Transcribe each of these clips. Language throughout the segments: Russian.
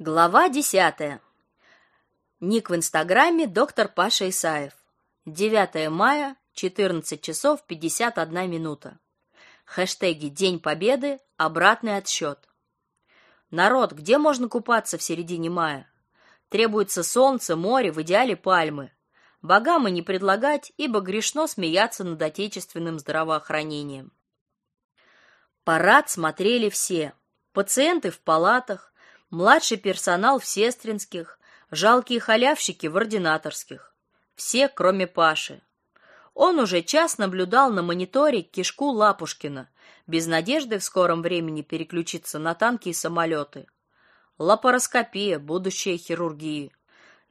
Глава десятая. Ник в Инстаграме доктор Паша Исаев. 9 мая, 14 часов 51 минута. Хэштеги День Победы, обратный отсчет. Народ, где можно купаться в середине мая? Требуется солнце, море, в идеале пальмы. Богам и не предлагать, ибо грешно смеяться над отечественным здравоохранением. Парад смотрели все. Пациенты в палатах, младший персонал в сестринских, жалкие халявщики в ординаторских. Все, кроме Паши. Он уже час наблюдал на мониторе кишку Лапушкина, без надежды в скором времени переключиться на танки и самолеты. Лапароскопия, будущее хирургии.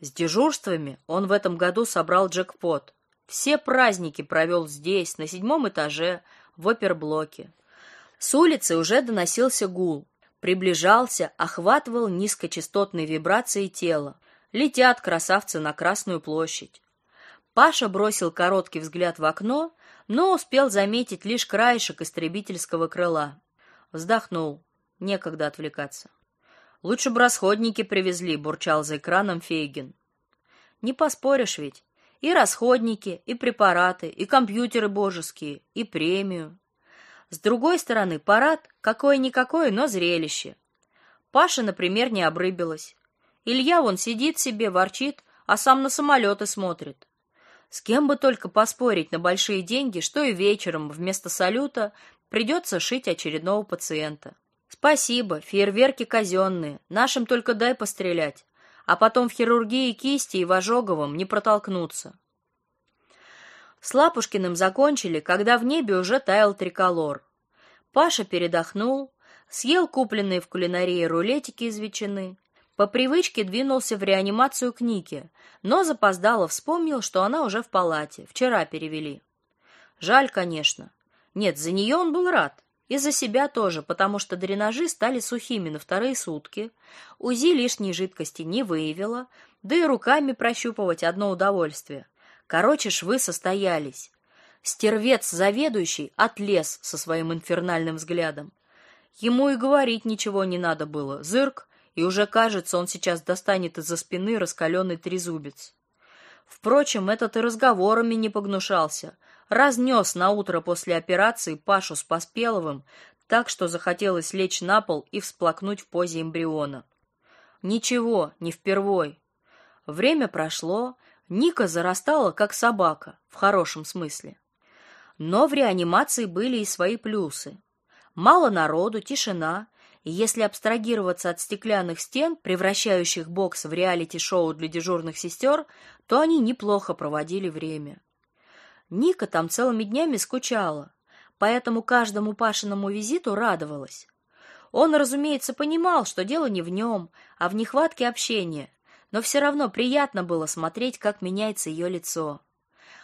С дежурствами он в этом году собрал джекпот. Все праздники провел здесь, на седьмом этаже, в оперблоке. С улицы уже доносился гул приближался, охватывал низкочастотные вибрации тела. Летят красавцы на Красную площадь. Паша бросил короткий взгляд в окно, но успел заметить лишь краешек истребительского крыла. Вздохнул. Некогда отвлекаться. Лучше бы расходники привезли, бурчал за экраном Фейгин. Не поспоришь ведь. И расходники, и препараты, и компьютеры божеские, и премию. С другой стороны, парад какое-никакое, но зрелище. Паша, например, не обрыбилась. Илья вон сидит себе, ворчит, а сам на самолеты смотрит. С кем бы только поспорить на большие деньги, что и вечером вместо салюта придется шить очередного пациента. Спасибо, фейерверки казенные, нашим только дай пострелять, а потом в хирургии кисти и в ожоговом не протолкнуться. С Лапушкиным закончили, когда в небе уже таял триколор. Паша передохнул, съел купленные в кулинарии рулетики из ветчины, по привычке двинулся в реанимацию к Нике, но запоздало вспомнил, что она уже в палате, вчера перевели. Жаль, конечно. Нет, за нее он был рад. И за себя тоже, потому что дренажи стали сухими на вторые сутки, УЗИ лишней жидкости не выявило, да и руками прощупывать одно удовольствие. Короче, швы состоялись. Стервец заведующий отлез со своим инфернальным взглядом. Ему и говорить ничего не надо было. Зырк, и уже кажется, он сейчас достанет из-за спины раскаленный трезубец. Впрочем, этот и разговорами не погнушался. Разнес на утро после операции Пашу с Поспеловым, так что захотелось лечь на пол и всплакнуть в позе эмбриона. Ничего, не впервой. Время прошло, Ника зарастала как собака, в хорошем смысле. Но в реанимации были и свои плюсы. Мало народу, тишина, и если абстрагироваться от стеклянных стен, превращающих бокс в реалити-шоу для дежурных сестер, то они неплохо проводили время. Ника там целыми днями скучала, поэтому каждому Пашиному визиту радовалась. Он, разумеется, понимал, что дело не в нем, а в нехватке общения, но все равно приятно было смотреть, как меняется ее лицо.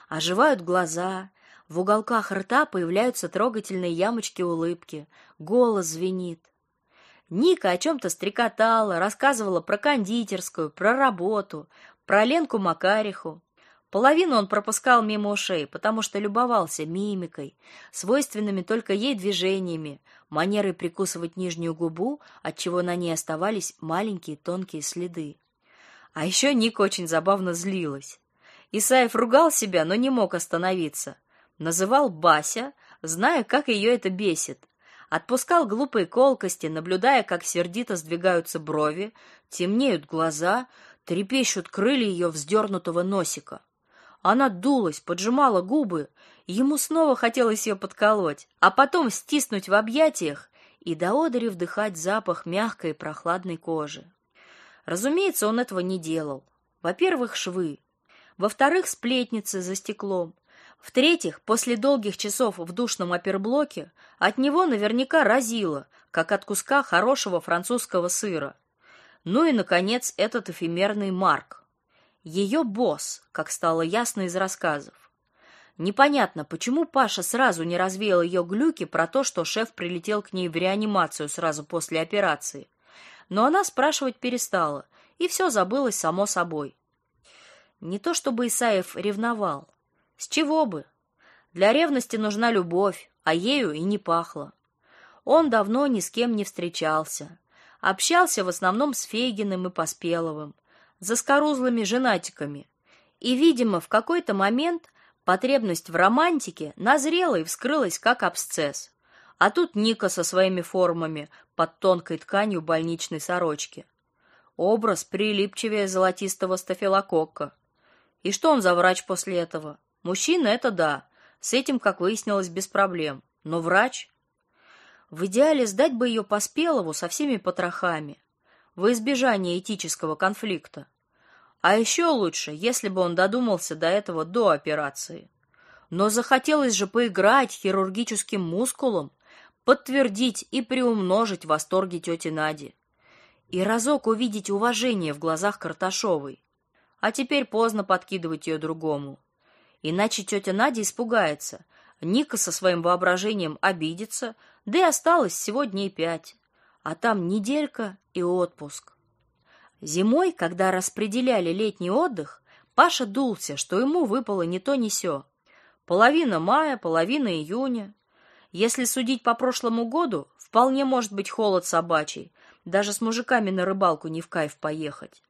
Оживают глаза, в уголках рта появляются трогательные ямочки улыбки, голос звенит. Ника о чем то стрекотала, рассказывала про кондитерскую, про работу, про Ленку Макариху. Половину он пропускал мимо ушей, потому что любовался мимикой, свойственными только ей движениями, манерой прикусывать нижнюю губу, от чего на ней оставались маленькие тонкие следы. А еще Ника очень забавно злилась. Исаев ругал себя, но не мог остановиться. Называл Бася, зная, как ее это бесит. Отпускал глупые колкости, наблюдая, как сердито сдвигаются брови, темнеют глаза, трепещут крылья ее вздернутого носика. Она дулась, поджимала губы, ему снова хотелось ее подколоть, а потом стиснуть в объятиях и до одери вдыхать запах мягкой прохладной кожи. Разумеется, он этого не делал. Во-первых, швы. Во-вторых, сплетницы за стеклом. В-третьих, после долгих часов в душном оперблоке от него наверняка разило, как от куска хорошего французского сыра. Ну и, наконец, этот эфемерный Марк. Ее босс, как стало ясно из рассказов. Непонятно, почему Паша сразу не развеял ее глюки про то, что шеф прилетел к ней в реанимацию сразу после операции но она спрашивать перестала, и все забылось само собой. Не то чтобы Исаев ревновал. С чего бы? Для ревности нужна любовь, а ею и не пахло. Он давно ни с кем не встречался. общался в основном с Фейгиным и Поспеловым, за скорузлыми женатиками. И, видимо, в какой-то момент потребность в романтике назрела и вскрылась как абсцесс. А тут Ника со своими формами под тонкой тканью больничной сорочки. Образ прилипчивее золотистого стафилококка. И что он за врач после этого? Мужчина это да, с этим, как выяснилось, без проблем. Но врач в идеале сдать бы ее Поспелову со всеми потрохами, во избежание этического конфликта. А еще лучше, если бы он додумался до этого до операции. Но захотелось же поиграть хирургическим мускулом, подтвердить и приумножить восторги тети Нади. И разок увидеть уважение в глазах Карташовой. А теперь поздно подкидывать ее другому. Иначе тетя Надя испугается. Ника со своим воображением обидится, да и осталось всего дней пять. А там неделька и отпуск. Зимой, когда распределяли летний отдых, Паша дулся, что ему выпало не то ни сё. Половина мая, половина июня. Если судить по прошлому году, вполне может быть холод собачий, даже с мужиками на рыбалку не в кайф поехать.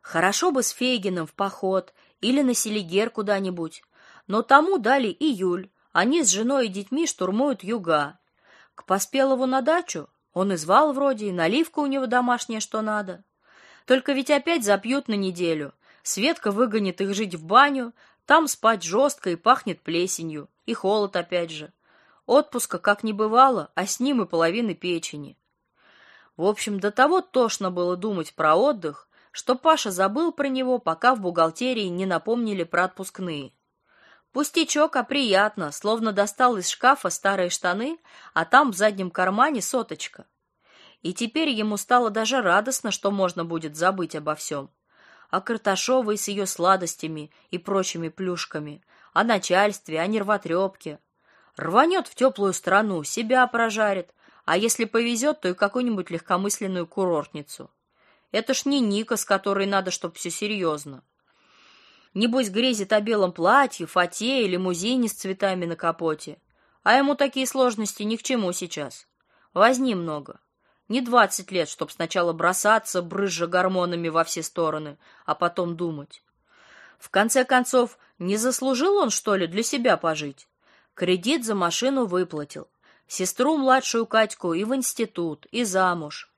Хорошо бы с Фейгином в поход или на Селигер куда-нибудь, но тому дали июль, они с женой и детьми штурмуют юга. К Поспелову на дачу он и звал вроде, и наливка у него домашняя, что надо. Только ведь опять запьют на неделю. Светка выгонит их жить в баню, там спать жестко и пахнет плесенью, и холод опять же. Отпуска как не бывало, а с ним и половины печени. В общем, до того тошно было думать про отдых, что Паша забыл про него, пока в бухгалтерии не напомнили про отпускные. Пустячок, а приятно, словно достал из шкафа старые штаны, а там в заднем кармане соточка. И теперь ему стало даже радостно, что можно будет забыть обо всем. О Карташовой с ее сладостями и прочими плюшками, о начальстве, о нервотрепке. Рванет в теплую страну, себя прожарит, а если повезет, то и какую-нибудь легкомысленную курортницу. Это ж не Ника, с которой надо, чтоб все серьезно. Небось, грезит о белом платье, фате или лимузине с цветами на капоте. А ему такие сложности ни к чему сейчас. Возни много. Не двадцать лет, чтоб сначала бросаться, брызжа гормонами во все стороны, а потом думать. В конце концов, не заслужил он, что ли, для себя пожить? Кредит за машину выплатил. Сестру младшую Катьку и в институт, и замуж.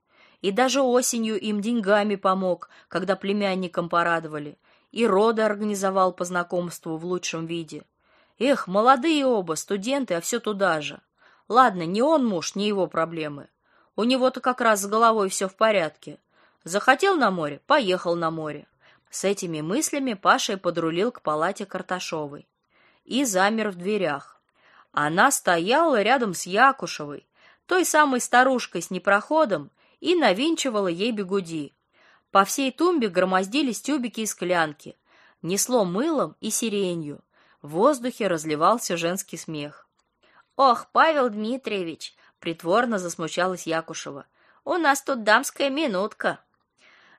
И даже осенью им деньгами помог, когда племянникам порадовали и роды организовал по знакомству в лучшем виде. Эх, молодые оба, студенты, а все туда же. Ладно, не он муж, не его проблемы. У него-то как раз с головой все в порядке. Захотел на море, поехал на море. С этими мыслями Паша и подрулил к палате Карташовой и замер в дверях. Она стояла рядом с Якушевой, той самой старушкой с непроходом, и навинчивала ей бегуди. По всей тумбе громоздились тюбики и склянки. Несло мылом и сиренью. В воздухе разливался женский смех. «Ох, Павел Дмитриевич!» — притворно засмущалась Якушева. «У нас тут дамская минутка».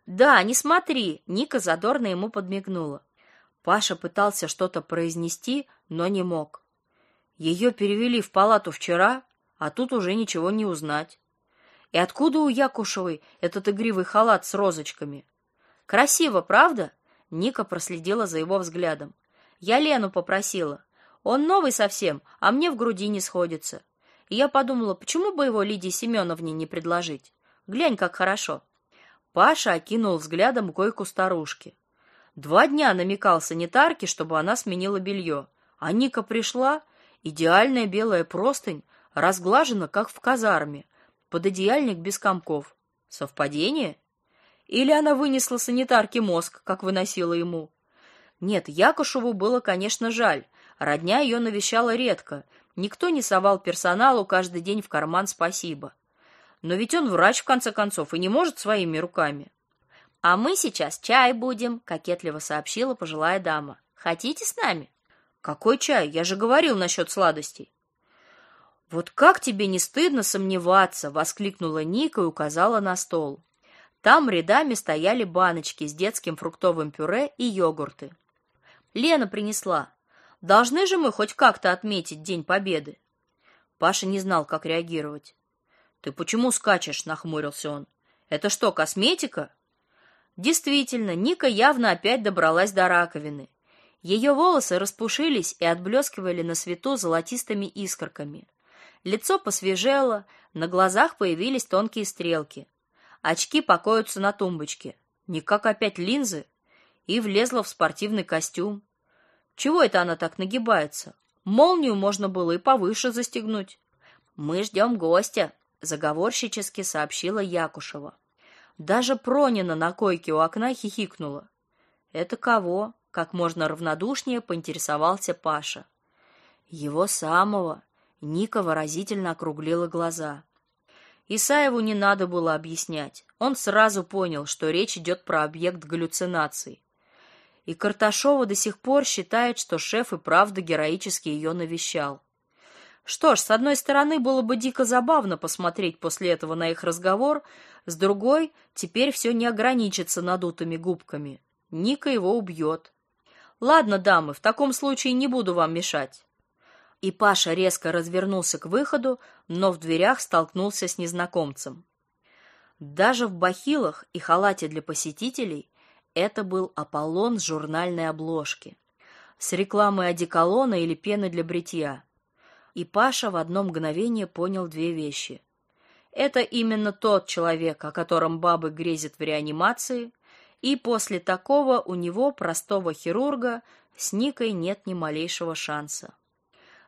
«Да, не смотри!» — Ника задорно ему подмигнула. Паша пытался что-то произнести, но не мог. Ее перевели в палату вчера, а тут уже ничего не узнать. И откуда у Якушевой этот игривый халат с розочками? Красиво, правда? Ника проследила за его взглядом. Я Лену попросила. Он новый совсем, а мне в груди не сходится. И я подумала, почему бы его Лидии Семеновне не предложить? Глянь, как хорошо. Паша окинул взглядом койку старушки. Два дня намекал санитарке, чтобы она сменила белье. А Ника пришла, идеальная белая простынь, разглажена, как в казарме, пододеяльник без комков. Совпадение? Или она вынесла санитарке мозг, как выносила ему? Нет, Якушеву было, конечно, жаль. Родня ее навещала редко. Никто не совал персоналу каждый день в карман спасибо. Но ведь он врач, в конце концов, и не может своими руками. «А мы сейчас чай будем», — кокетливо сообщила пожилая дама. «Хотите с нами?» «Какой чай? Я же говорил насчет сладостей». Вот как тебе не стыдно сомневаться, воскликнула Ника и указала на стол. Там рядами стояли баночки с детским фруктовым пюре и йогурты. Лена принесла. Должны же мы хоть как-то отметить День Победы. Паша не знал, как реагировать. Ты почему скачешь, нахмурился он. Это что, косметика? Действительно, Ника явно опять добралась до раковины. Ее волосы распушились и отблескивали на свету золотистыми искорками. Лицо посвежело, на глазах появились тонкие стрелки. Очки покоятся на тумбочке. Никак опять линзы. И влезла в спортивный костюм. Чего это она так нагибается? Молнию можно было и повыше застегнуть. Мы ждем гостя, заговорщически сообщила Якушева. Даже Пронина на койке у окна хихикнула. Это кого? Как можно равнодушнее поинтересовался Паша. Его самого. Ника выразительно округлила глаза. Исаеву не надо было объяснять. Он сразу понял, что речь идет про объект галлюцинаций. И Карташова до сих пор считает, что шеф и правда героически ее навещал. Что ж, с одной стороны, было бы дико забавно посмотреть после этого на их разговор, с другой, теперь все не ограничится надутыми губками. Ника его убьет. Ладно, дамы, в таком случае не буду вам мешать. И Паша резко развернулся к выходу, но в дверях столкнулся с незнакомцем. Даже в бахилах и халате для посетителей это был Аполлон с журнальной обложки, с рекламой одеколона или пены для бритья и Паша в одно мгновение понял две вещи. Это именно тот человек, о котором бабы грезят в реанимации, и после такого у него, простого хирурга, с Никой нет ни малейшего шанса.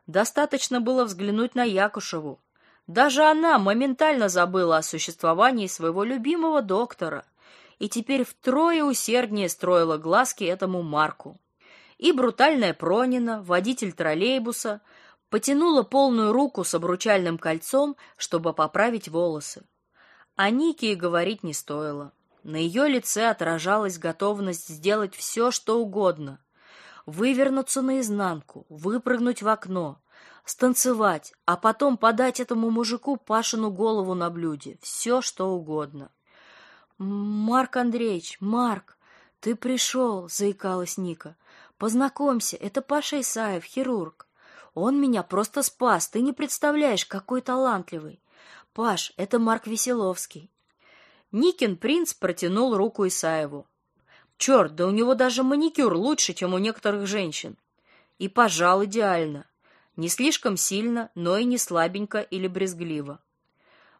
Достаточно было взглянуть на Якушеву. Даже она моментально забыла о существовании своего любимого доктора и теперь втрое усерднее строила глазки этому Марку. И брутальная Пронина, водитель троллейбуса, потянула полную руку с обручальным кольцом, чтобы поправить волосы. О Нике и говорить не стоило. На ее лице отражалась готовность сделать все, что угодно. Вывернуться наизнанку, выпрыгнуть в окно, станцевать, а потом подать этому мужику Пашину голову на блюде. Все, что угодно. «Марк Андреевич, Марк, ты пришел», — заикалась Ника. «Познакомься, это Паша Исаев, хирург». Он меня просто спас, ты не представляешь, какой талантливый. Паш, это Марк Веселовский. Никин принц протянул руку Исаеву. Черт, да у него даже маникюр лучше, чем у некоторых женщин. И пожал идеально. Не слишком сильно, но и не слабенько или брезгливо.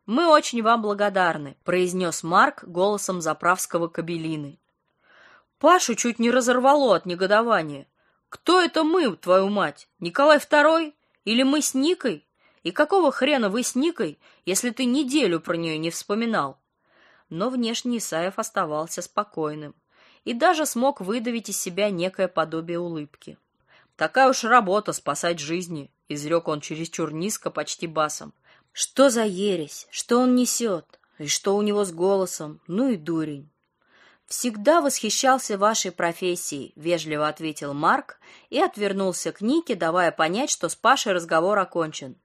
Мы очень вам благодарны, произнес Марк голосом заправского кабелины. Пашу чуть не разорвало от негодования. Кто это мы, твою мать? Николай II или мы с Никой? И какого хрена вы с Никой, если ты неделю про нее не вспоминал? Но внешне Исаев оставался спокойным и даже смог выдавить из себя некое подобие улыбки. Такая уж работа спасать жизни, изрек он чересчур низко, почти басом. Что за ересь? Что он несет? И что у него с голосом? Ну и дурень. Всегда восхищался вашей профессией, вежливо ответил Марк и отвернулся к Нике, давая понять, что с Пашей разговор окончен.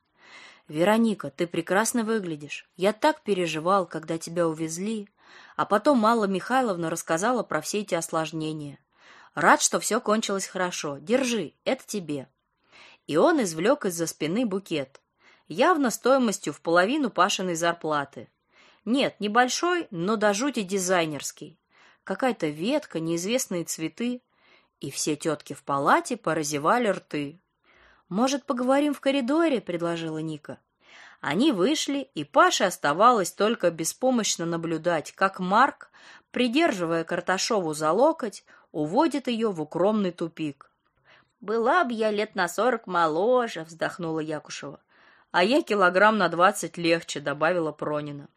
Вероника, ты прекрасно выглядишь. Я так переживал, когда тебя увезли, а потом Мала Михайловна рассказала про все эти осложнения. Рад, что все кончилось хорошо. Держи, это тебе. И он извлек из-за спины букет, явно стоимостью в половину Пашиной зарплаты. Нет, небольшой, но до жути дизайнерский какая-то ветка, неизвестные цветы, и все тетки в палате поразевали рты. «Может, поговорим в коридоре?» — предложила Ника. Они вышли, и Паше оставалось только беспомощно наблюдать, как Марк, придерживая Карташову за локоть, уводит ее в укромный тупик. «Была б я лет на сорок моложе», — вздохнула Якушева. «А я килограмм на двадцать легче», — добавила Пронина.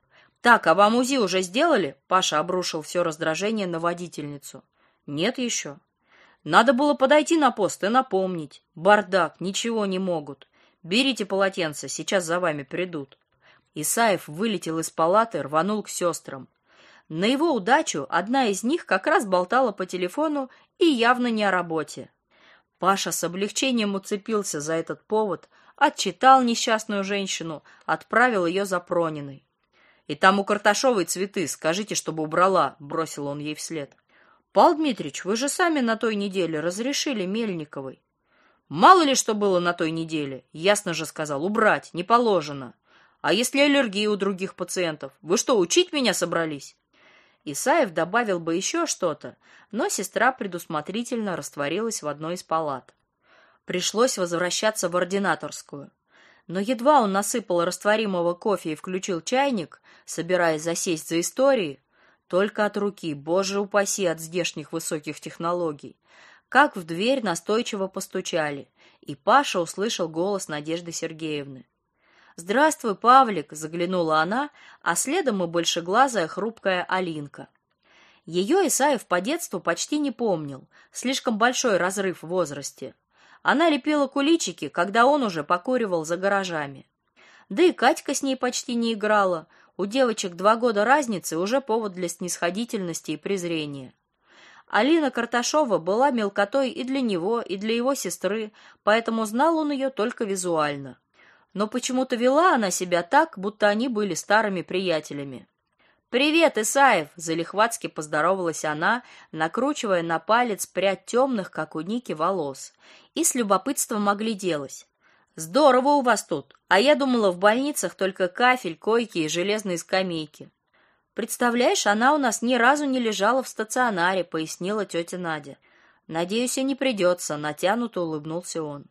Так, а вам УЗИ уже сделали? Паша обрушил все раздражение на водительницу. Нет еще. Надо было подойти на пост и напомнить. Бардак, ничего не могут. Берите полотенце, сейчас за вами придут. Исаев вылетел из палаты, рванул к сестрам. На его удачу одна из них как раз болтала по телефону и явно не о работе. Паша с облегчением уцепился за этот повод, отчитал несчастную женщину, отправил ее за Прониной. И там у Карташовой цветы, скажите, чтобы убрала, бросил он ей вслед. Павел Дмитриевич, вы же сами на той неделе разрешили Мельниковой. Мало ли что было на той неделе, ясно же сказал, убрать не положено. А если аллергия у других пациентов? Вы что, учить меня собрались? Исаев добавил бы еще что-то, но сестра предусмотрительно растворилась в одной из палат. Пришлось возвращаться в ординаторскую. Но едва он насыпал растворимого кофе и включил чайник, собираясь засесть за истории, только от руки, боже упаси от здешних высоких технологий, как в дверь настойчиво постучали, и Паша услышал голос Надежды Сергеевны. «Здравствуй, Павлик!» — заглянула она, а следом и большеглазая хрупкая Алинка. Ее Исаев по детству почти не помнил, слишком большой разрыв в возрасте. Она лепила куличики, когда он уже покуривал за гаражами. Да и Катька с ней почти не играла. У девочек два года разницы уже повод для снисходительности и презрения. Алина Карташова была мелкотой и для него, и для его сестры, поэтому знал он ее только визуально но почему-то вела она себя так, будто они были старыми приятелями. «Привет, Исаев!» — залихватски поздоровалась она, накручивая на палец прядь темных, как у Ники, волос, и с любопытством огляделась. «Здорово у вас тут! А я думала, в больницах только кафель, койки и железные скамейки». «Представляешь, она у нас ни разу не лежала в стационаре», — пояснила тетя Надя. «Надеюсь, и не придется», — натянуто улыбнулся он.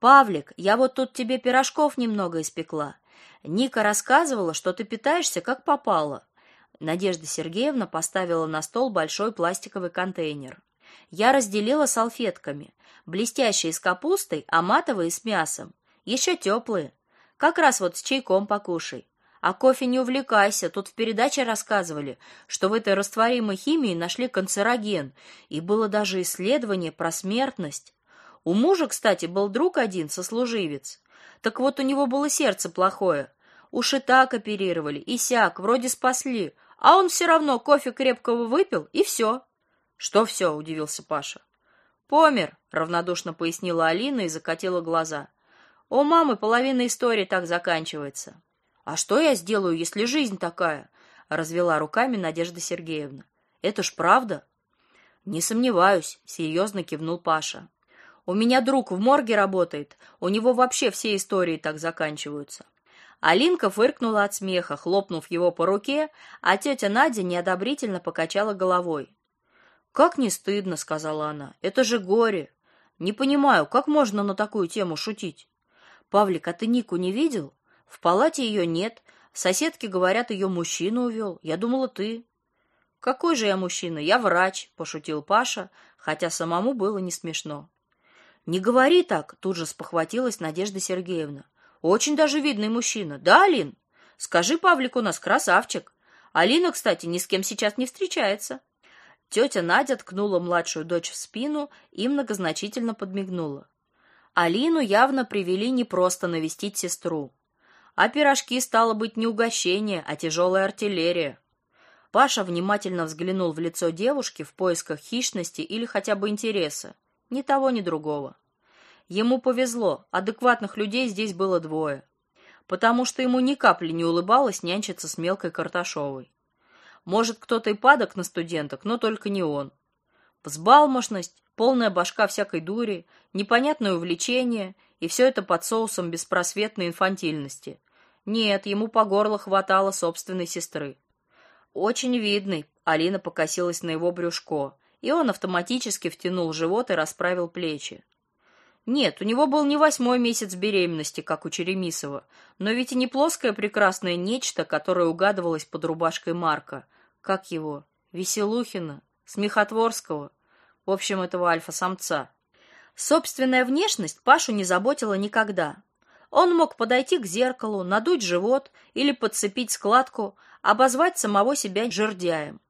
Павлик, я вот тут тебе пирожков немного испекла. Ника рассказывала, что ты питаешься как попало. Надежда Сергеевна поставила на стол большой пластиковый контейнер. Я разделила салфетками. Блестящие с капустой, а матовые с мясом. Еще теплые. Как раз вот с чайком покушай. А кофе не увлекайся, тут в передаче рассказывали, что в этой растворимой химии нашли канцероген, и было даже исследование про смертность. У мужа, кстати, был друг один, сослуживец. Так вот, у него было сердце плохое. Уж так оперировали, и сяк, вроде спасли. А он все равно кофе крепкого выпил, и все. Что все? удивился Паша. Помер, равнодушно пояснила Алина и закатила глаза. У мамы половина истории так заканчивается. А что я сделаю, если жизнь такая? развела руками Надежда Сергеевна. Это ж правда? Не сомневаюсь, серьезно кивнул Паша. У меня друг в морге работает. У него вообще все истории так заканчиваются. Алинка фыркнула от смеха, хлопнув его по руке, а тетя Надя неодобрительно покачала головой. Как не стыдно, сказала она. Это же горе. Не понимаю, как можно на такую тему шутить. Павлик, а ты Нику не видел? В палате ее нет. Соседки говорят, ее мужчина увел. Я думала, ты. Какой же я мужчина? Я врач, пошутил Паша, хотя самому было не смешно. Не говори так, тут же спохватилась Надежда Сергеевна. Очень даже видный мужчина. Да, Алин? Скажи, Павлик у нас красавчик. Алина, кстати, ни с кем сейчас не встречается. Тетя Надя ткнула младшую дочь в спину и многозначительно подмигнула. Алину явно привели не просто навестить сестру. А пирожки стало быть не угощение, а тяжелая артиллерия. Паша внимательно взглянул в лицо девушки в поисках хищности или хотя бы интереса. Ни того, ни другого. Ему повезло, адекватных людей здесь было двое. Потому что ему ни капли не улыбалось нянчиться с мелкой Карташовой. Может, кто-то и падок на студенток, но только не он. Взбалмошность, полная башка всякой дури, непонятное увлечение, и все это под соусом беспросветной инфантильности. Нет, ему по горло хватало собственной сестры. Очень видный, Алина покосилась на его брюшко, и он автоматически втянул живот и расправил плечи. Нет, у него был не восьмой месяц беременности, как у Черемисова, но ведь и не плоское прекрасное нечто, которое угадывалось под рубашкой Марка. Как его? Веселухина? Смехотворского? В общем, этого альфа-самца. Собственная внешность Пашу не заботила никогда. Он мог подойти к зеркалу, надуть живот или подцепить складку, обозвать самого себя жердяем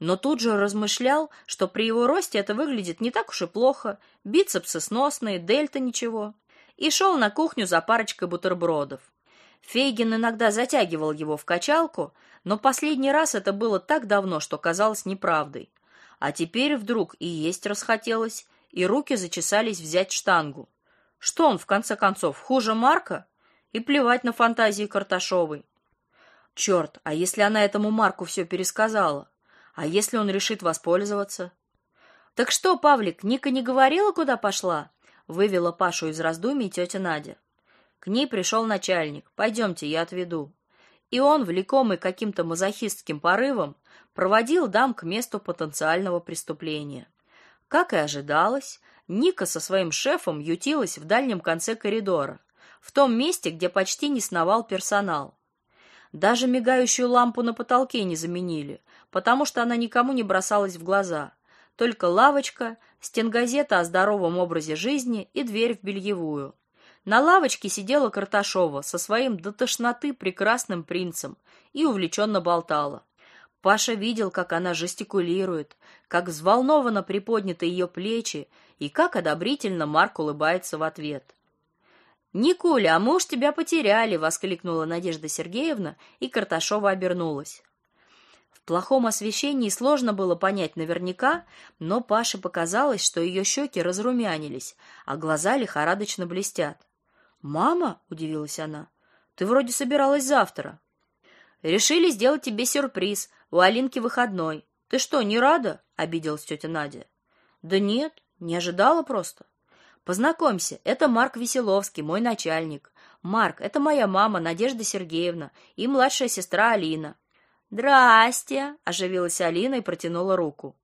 но тут же размышлял, что при его росте это выглядит не так уж и плохо, бицепсы сносные, дельта ничего, и шел на кухню за парочкой бутербродов. Фейгин иногда затягивал его в качалку, но последний раз это было так давно, что казалось неправдой. А теперь вдруг и есть расхотелось, и руки зачесались взять штангу. Что он в конце концов хуже Марка? И плевать на фантазии Карташовой. Черт, а если она этому Марку все пересказала? А если он решит воспользоваться? Так что, Павлик, Ника не говорила, куда пошла? Вывела Пашу из раздумий тетя Надя. К ней пришел начальник. Пойдемте, я отведу. И он, влекомый каким-то мазохистским порывом, проводил дам к месту потенциального преступления. Как и ожидалось, Ника со своим шефом ютилась в дальнем конце коридора, в том месте, где почти не сновал персонал. Даже мигающую лампу на потолке не заменили, потому что она никому не бросалась в глаза. Только лавочка, стенгазета о здоровом образе жизни и дверь в бельевую. На лавочке сидела Карташова со своим до тошноты прекрасным принцем и увлеченно болтала. Паша видел, как она жестикулирует, как взволнованно приподняты ее плечи и как одобрительно Марк улыбается в ответ. «Никуля, а мы уж тебя потеряли!» — воскликнула Надежда Сергеевна, и Карташова обернулась. Плохом освещении сложно было понять наверняка, но Паше показалось, что ее щеки разрумянились, а глаза лихорадочно блестят. «Мама?» — удивилась она. «Ты вроде собиралась завтра». «Решили сделать тебе сюрприз. У Алинки выходной. Ты что, не рада?» — обиделась тетя Надя. «Да нет, не ожидала просто». Познакомься, это Марк Веселовский, мой начальник. Марк, это моя мама Надежда Сергеевна и младшая сестра Алина. Здрасте, оживилась Алина и протянула руку.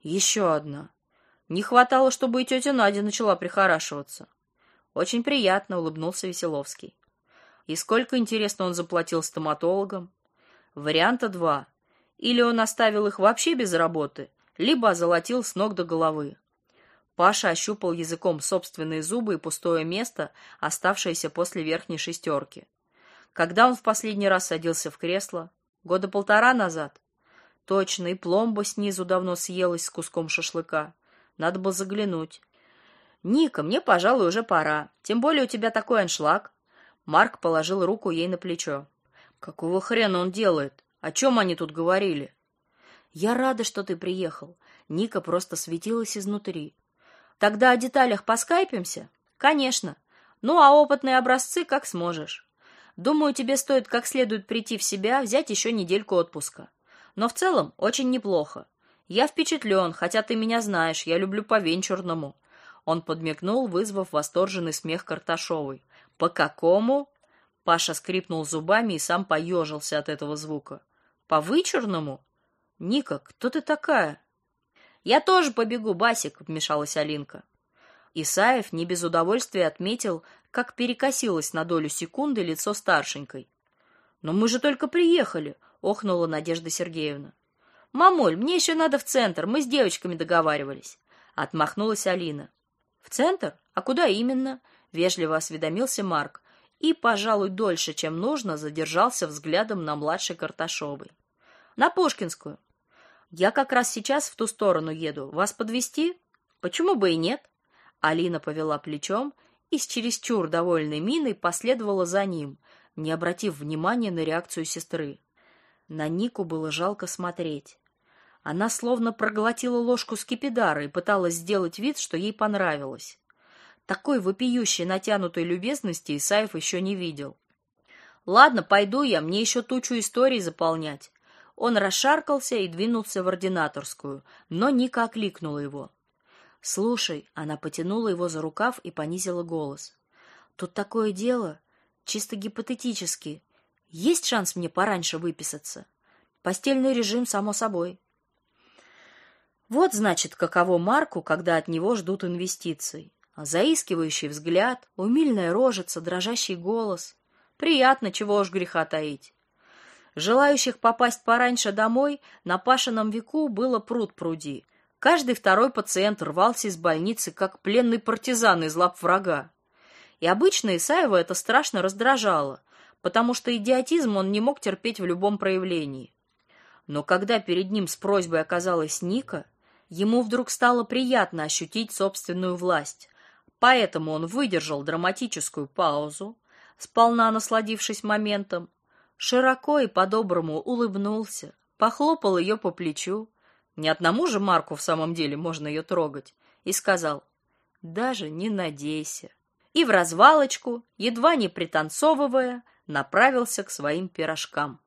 Еще одна. Не хватало, чтобы и тетя Надя начала прихорашиваться. Очень приятно, улыбнулся Веселовский. И сколько, интересно, он заплатил стоматологам? Варианта два. Или он оставил их вообще без работы, либо озолотил с ног до головы. Паша ощупал языком собственные зубы и пустое место, оставшееся после верхней шестерки. Когда он в последний раз садился в кресло? Года полтора назад. Точно, и пломба снизу давно съелась с куском шашлыка. Надо бы заглянуть. Ника, мне, пожалуй, уже пора. Тем более у тебя такой аншлаг. Марк положил руку ей на плечо. Какого хрена он делает? О чем они тут говорили? Я рада, что ты приехал. Ника просто светилась изнутри. Тогда о деталях поскайпимся? Конечно. Ну, а опытные образцы как сможешь. Думаю, тебе стоит как следует прийти в себя, взять еще недельку отпуска. Но в целом очень неплохо. Я впечатлен, хотя ты меня знаешь, я люблю по-венчурному. Он подмигнул, вызвав восторженный смех Карташовой. По какому? Паша скрипнул зубами и сам поежился от этого звука. По вычурному? Ника, кто ты такая? Я тоже побегу, Басик, вмешалась Алинка. Исаев не без удовольствия отметил, как перекосилось на долю секунды лицо старшенькой. Но мы же только приехали, охнула Надежда Сергеевна. Мамуль, мне еще надо в центр, мы с девочками договаривались, отмахнулась Алина. В центр? А куда именно? вежливо осведомился Марк и, пожалуй, дольше, чем нужно, задержался взглядом на младшей Карташовой. На Пушкинскую. Я как раз сейчас в ту сторону еду. Вас подвести? Почему бы и нет? Алина повела плечом и с чересчур довольной миной последовала за ним, не обратив внимания на реакцию сестры. На Нику было жалко смотреть. Она словно проглотила ложку скипидара и пыталась сделать вид, что ей понравилось. Такой вопиющей натянутой любезности Исаев еще не видел. Ладно, пойду я, мне еще тучу историй заполнять. Он расшаркался и двинулся в ординаторскую, но Ника окликнула его. «Слушай», — она потянула его за рукав и понизила голос. «Тут такое дело, чисто гипотетически. Есть шанс мне пораньше выписаться? Постельный режим, само собой». Вот, значит, каково Марку, когда от него ждут инвестиций. Заискивающий взгляд, умильная рожица, дрожащий голос. Приятно, чего уж греха таить. Желающих попасть пораньше домой на Пашином веку было пруд пруди. Каждый второй пациент рвался из больницы, как пленный партизан из лап врага. И обычно Исаева это страшно раздражало, потому что идиотизм он не мог терпеть в любом проявлении. Но когда перед ним с просьбой оказалась Ника, ему вдруг стало приятно ощутить собственную власть. Поэтому он выдержал драматическую паузу, сполна насладившись моментом, широко и по-доброму улыбнулся, похлопал ее по плечу, не одному же Марку в самом деле можно ее трогать, и сказал: "Даже не надейся". И в развалочку, едва не пританцовывая, направился к своим пирожкам.